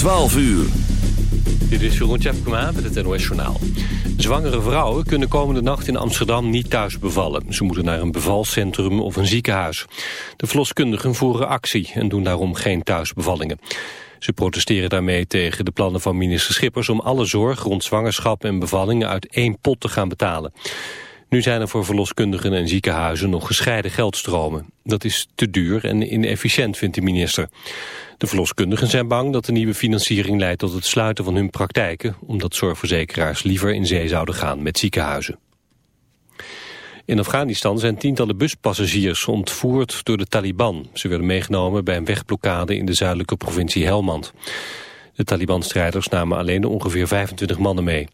12 uur. Dit is Jeroen Tjepkema met het NOS Journaal. Zwangere vrouwen kunnen komende nacht in Amsterdam niet thuis bevallen. Ze moeten naar een bevalcentrum of een ziekenhuis. De verloskundigen voeren actie en doen daarom geen thuisbevallingen. Ze protesteren daarmee tegen de plannen van minister Schippers... om alle zorg rond zwangerschap en bevallingen uit één pot te gaan betalen. Nu zijn er voor verloskundigen en ziekenhuizen nog gescheiden geldstromen. Dat is te duur en inefficiënt, vindt de minister. De verloskundigen zijn bang dat de nieuwe financiering leidt tot het sluiten van hun praktijken, omdat zorgverzekeraars liever in zee zouden gaan met ziekenhuizen. In Afghanistan zijn tientallen buspassagiers ontvoerd door de Taliban. Ze werden meegenomen bij een wegblokkade in de zuidelijke provincie Helmand. De Taliban-strijders namen alleen ongeveer 25 mannen mee.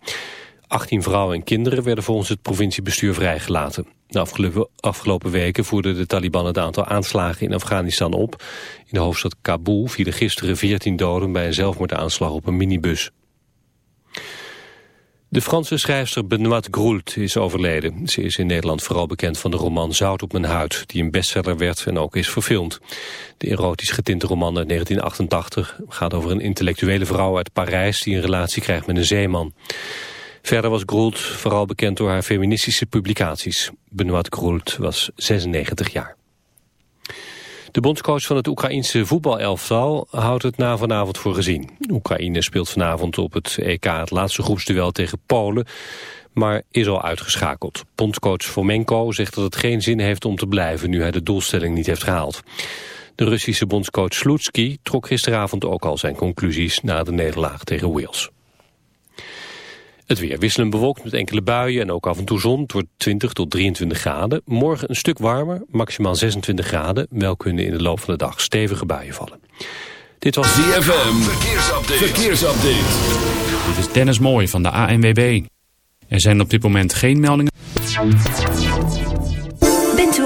18 vrouwen en kinderen werden volgens het provinciebestuur vrijgelaten. De afgelopen, weken voerden de Taliban het aantal aanslagen in Afghanistan op. In de hoofdstad Kabul vielen gisteren 14 doden bij een zelfmoordaanslag op een minibus. De Franse schrijfster Benoît Groult is overleden. Ze is in Nederland vooral bekend van de roman Zout op mijn huid... die een bestseller werd en ook is verfilmd. De erotisch getinte roman uit 1988 gaat over een intellectuele vrouw uit Parijs... die een relatie krijgt met een zeeman. Verder was Groult vooral bekend door haar feministische publicaties. Benoit Groult was 96 jaar. De bondscoach van het Oekraïense voetbalelftal houdt het na vanavond voor gezien. Oekraïne speelt vanavond op het EK het laatste groepsduel tegen Polen, maar is al uitgeschakeld. Bondscoach Fomenko zegt dat het geen zin heeft om te blijven nu hij de doelstelling niet heeft gehaald. De Russische bondscoach Slutsky trok gisteravond ook al zijn conclusies na de nederlaag tegen Wales. Het weer wisselen bewolkt met enkele buien en ook af en toe zon. Het wordt 20 tot 23 graden. Morgen een stuk warmer, maximaal 26 graden. Wel kunnen in de loop van de dag stevige buien vallen. Dit was ZFM. Verkeersupdate. Verkeersupdate. Dit is Dennis Mooij van de ANWB. Er zijn op dit moment geen meldingen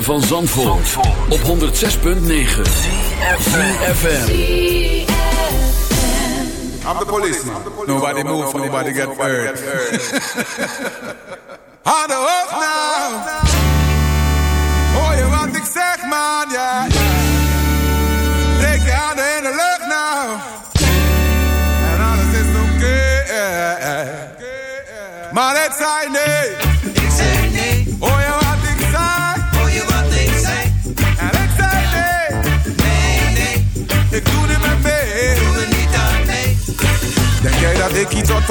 van Zandvoort, op 106.9 CFFM I'm the policeman. Nobody move, nobody get hurt. I know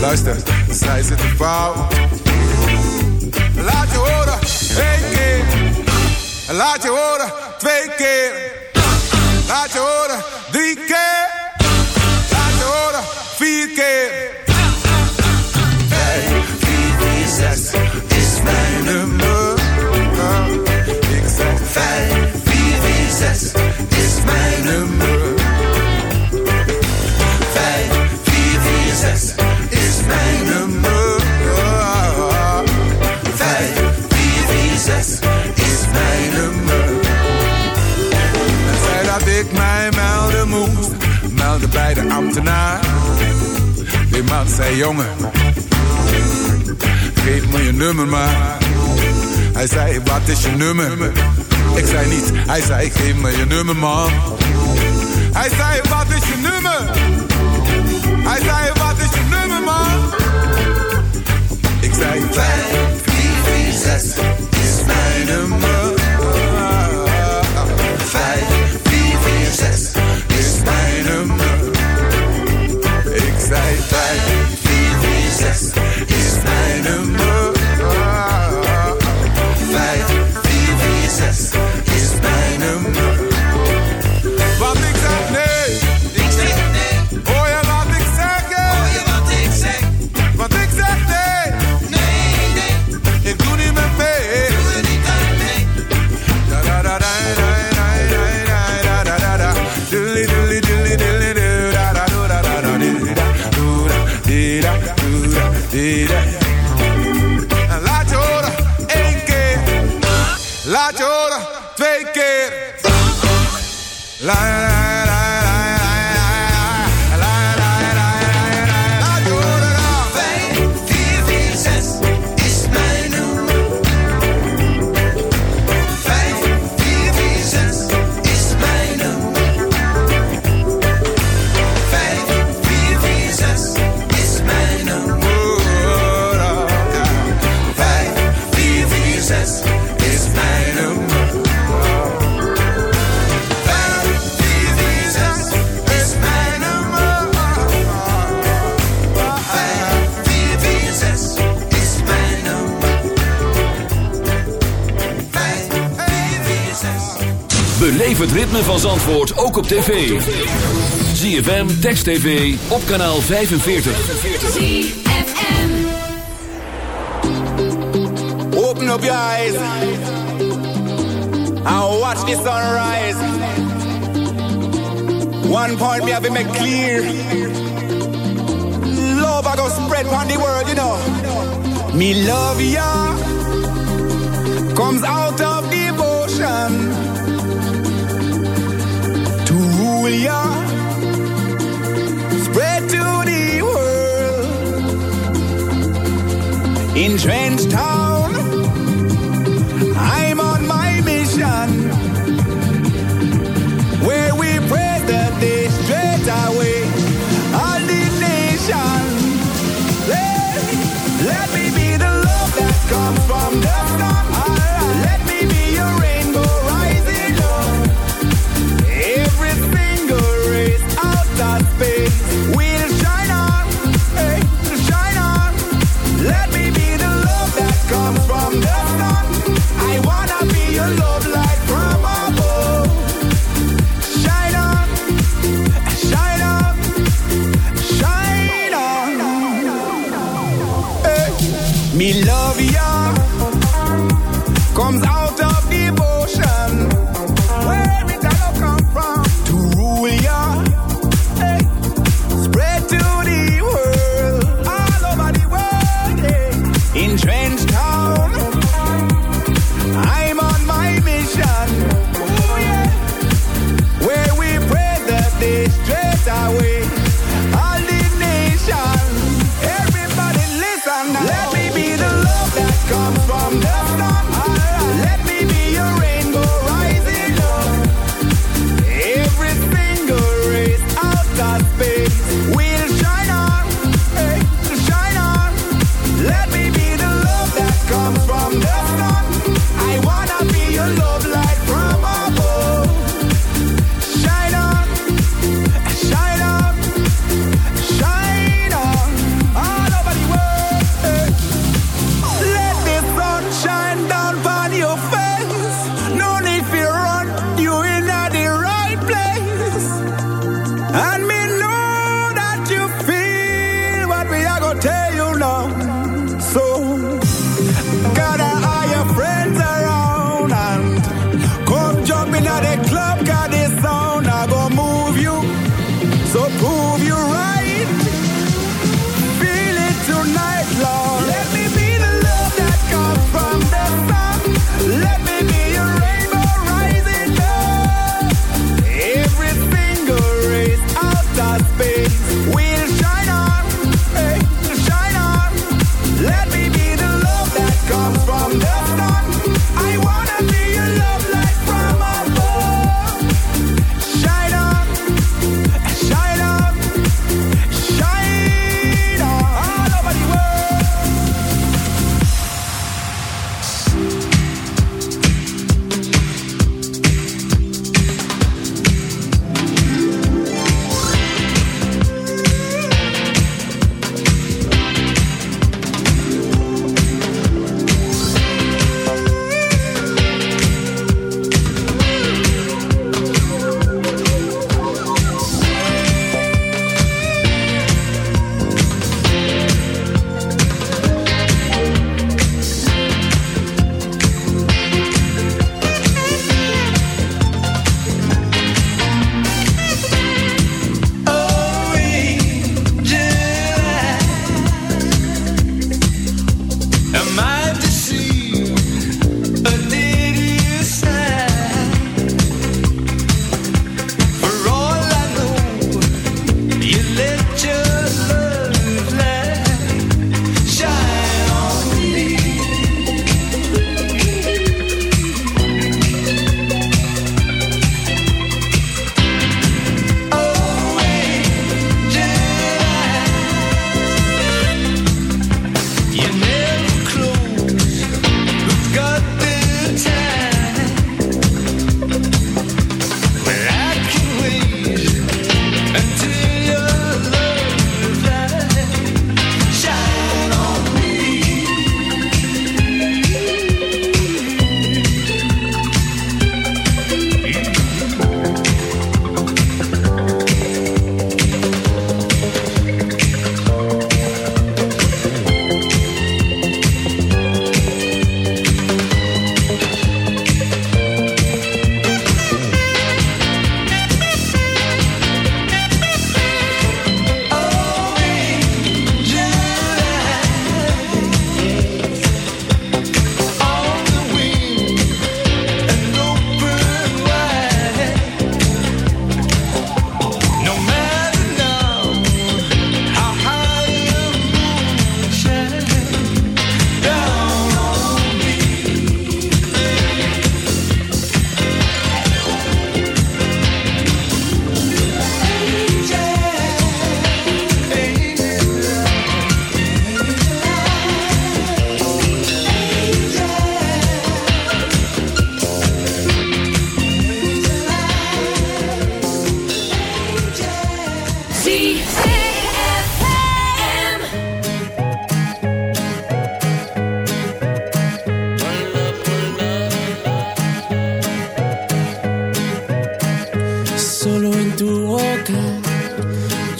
Luister, zij zitten fout. Laat je horen, één keer. Laat je horen, twee keer. Laat je horen, drie keer. Laat je horen, vier keer. Vijf, vier, vier, zes is mijn nummer. Ik zeg vijf, vier, vier, zes is mijn nummer. Vijf, vier, vier, zes nummer. Vijf, vier, vier, zes is mijn nummer. Het zei dat ik mij melde moet melden bij de ambtenaar. Die man zei, jongen, geef me je nummer maar. Hij zei, wat is je nummer? Ik zei niet, hij zei, geef me je nummer man. Hij zei, wat is je nummer? Hij zei, Vijf, vier, 4, 4, is mijn nummer. 5, 4, 4, 6 tv. ZFM, Text TV, op kanaal 45. ZFM Open up your eyes. And watch the sunrise. One point me have been made clear. Love I go spread on the world, you know. Me love ya comes out of we are. Spread to the world. In trench time.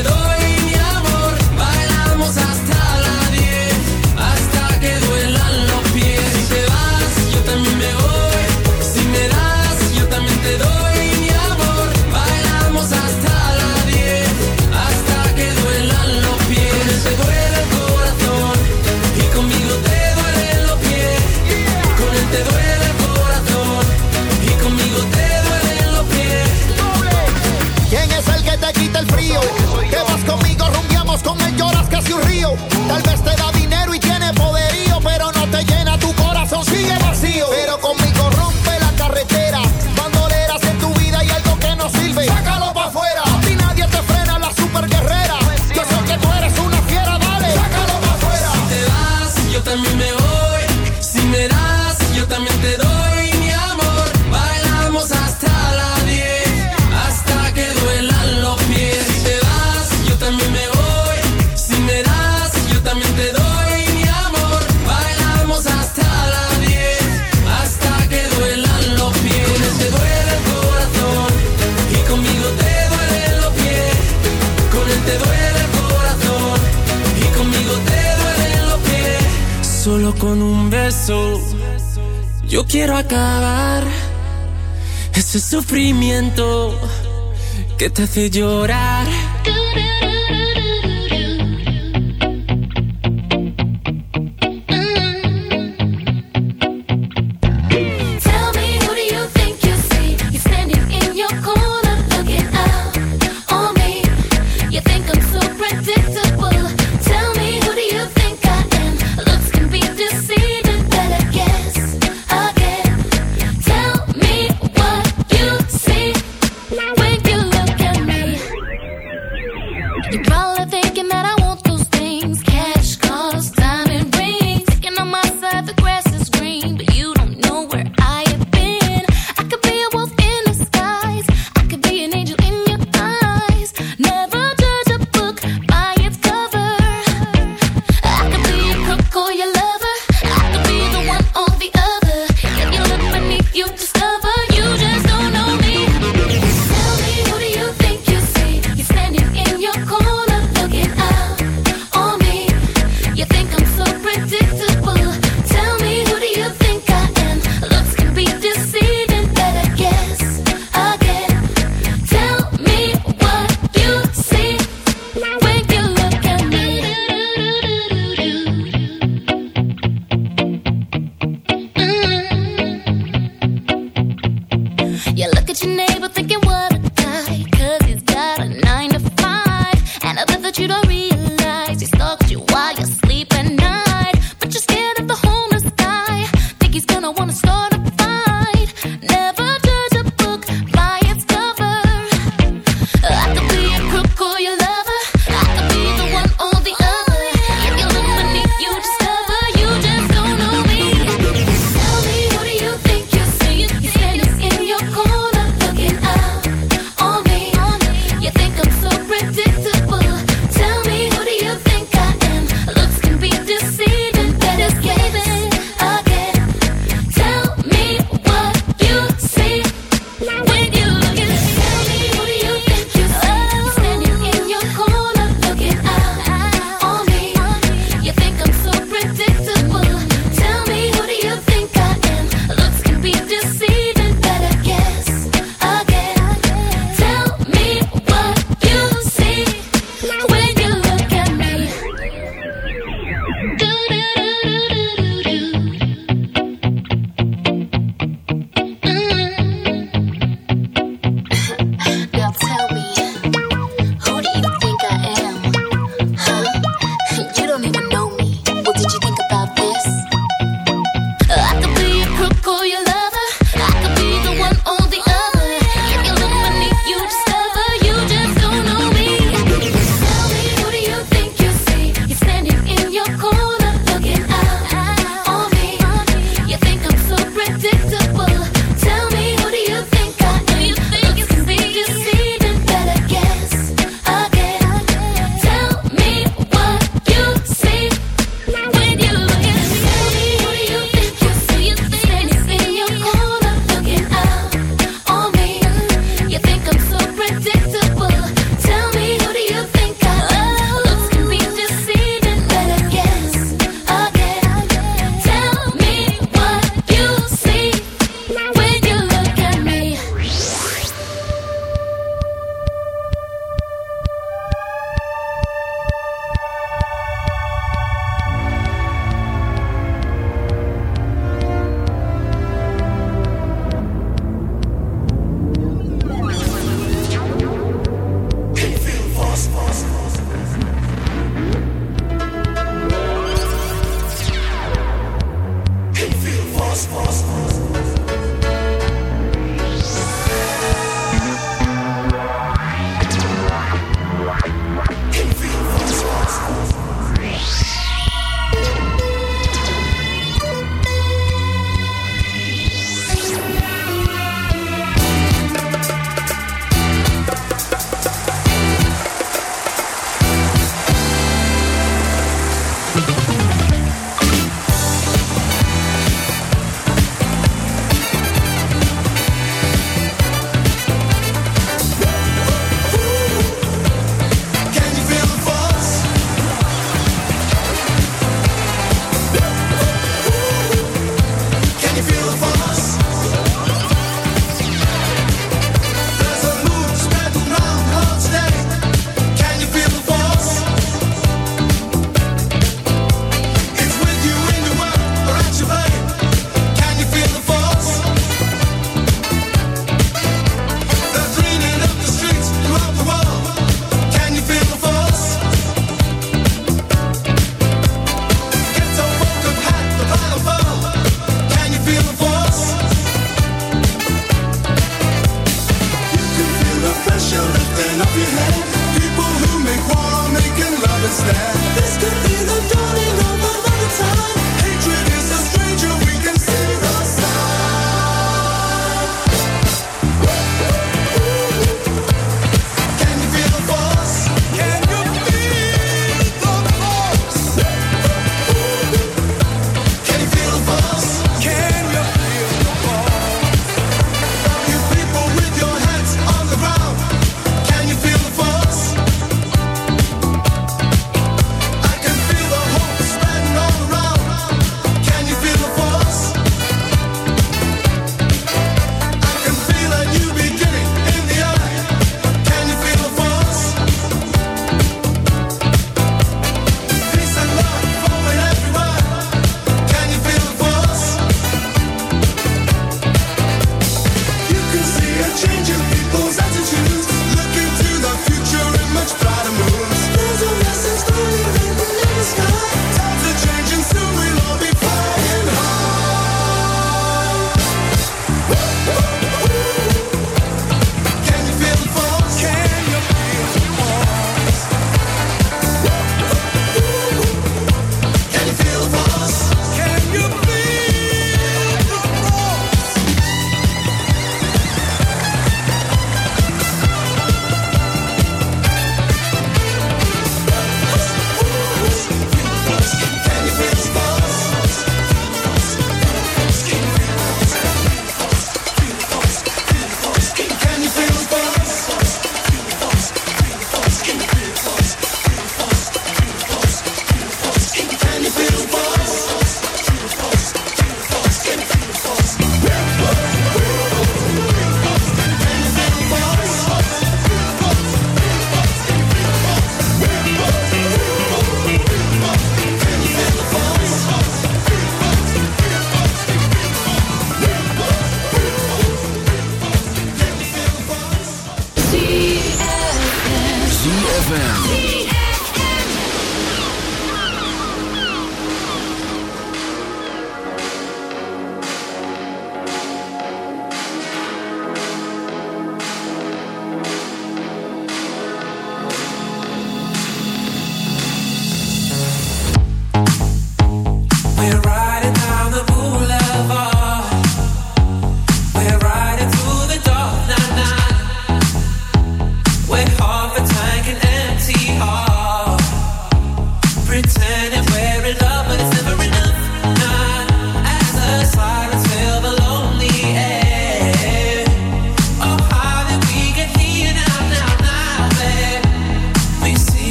alrededor. Que te hace llorar.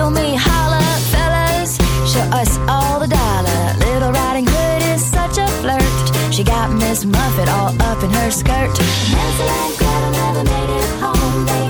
Feel me, holla, fellas. Show us all the dollar. Little Riding Hood is such a flirt. She got Miss Muffet all up in her skirt. Hansel and Gretel never made it home. They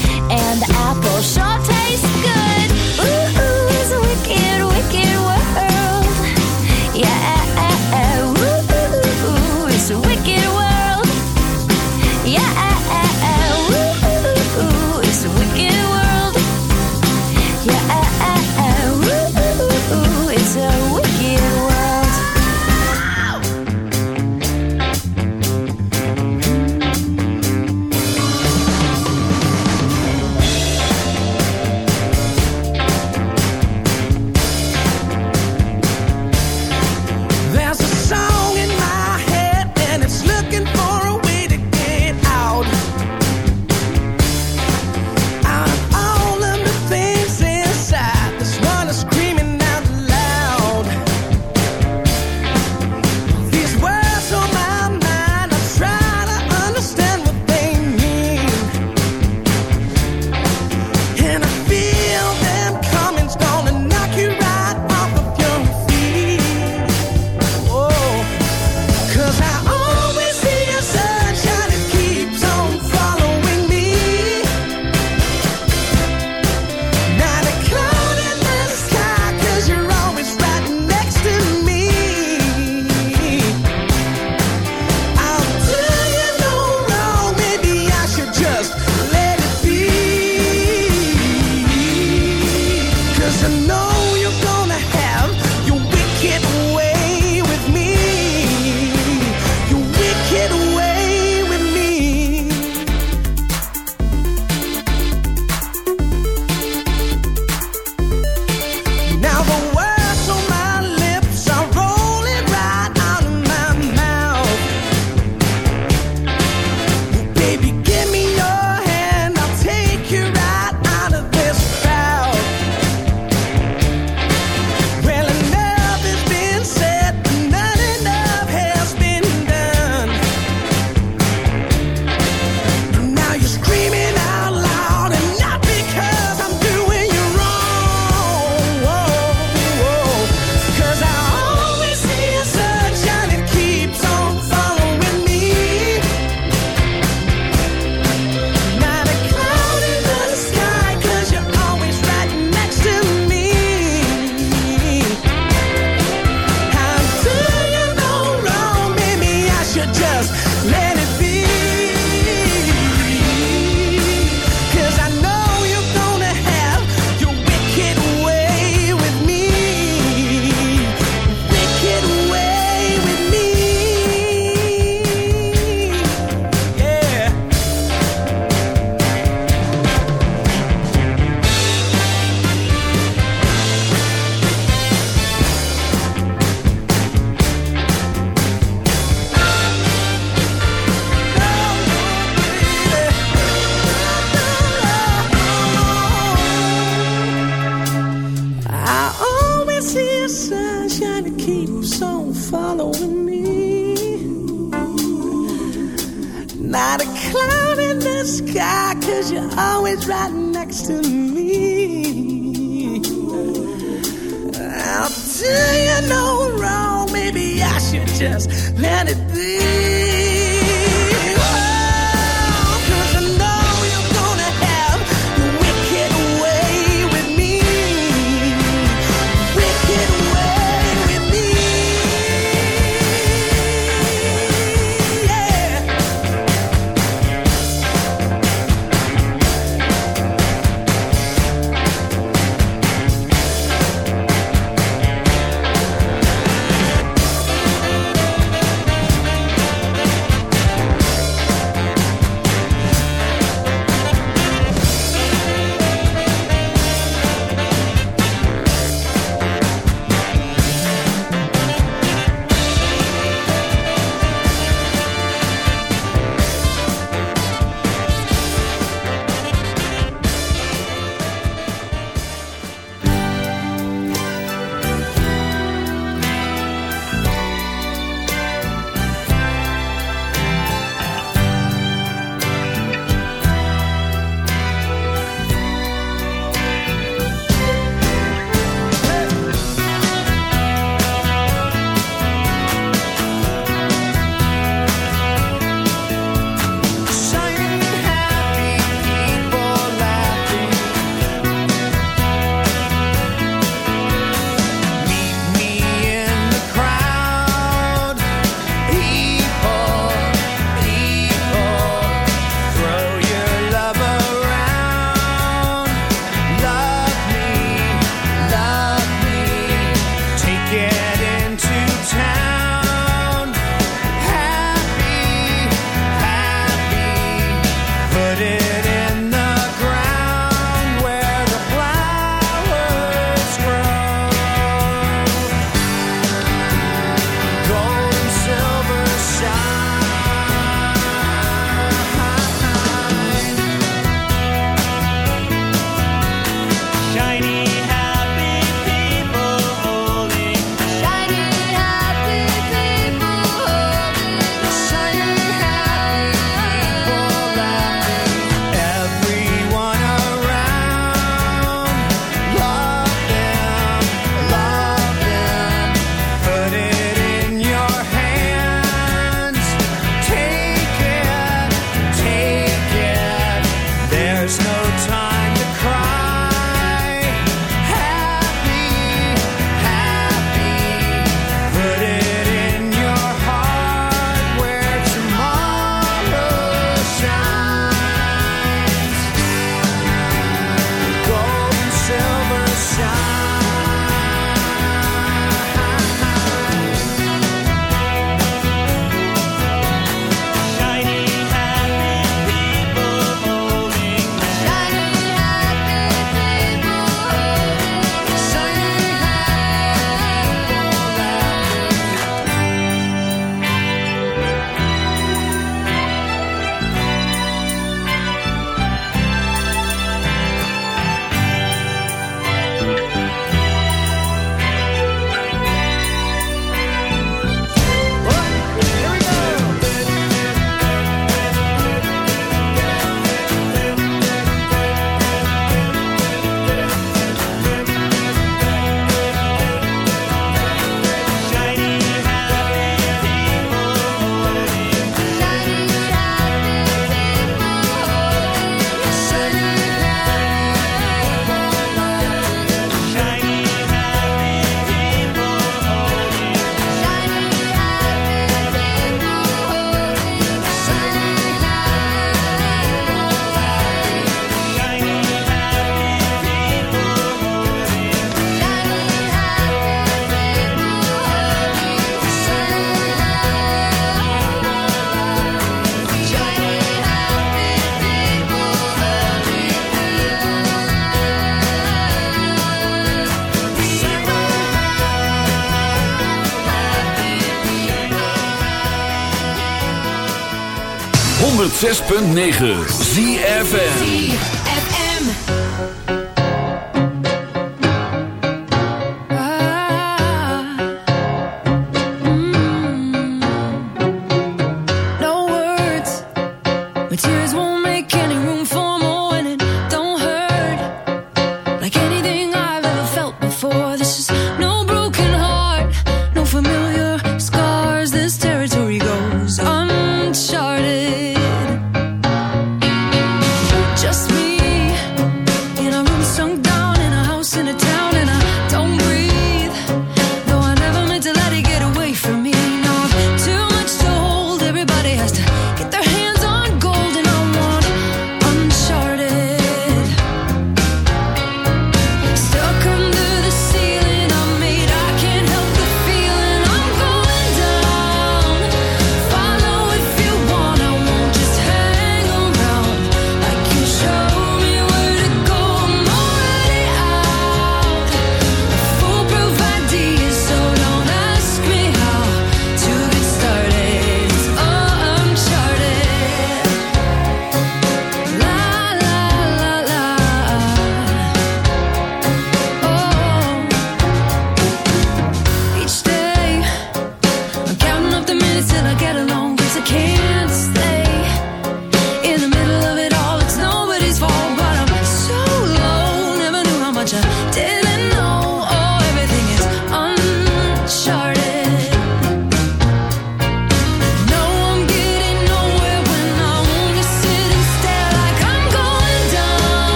106.9 ZFN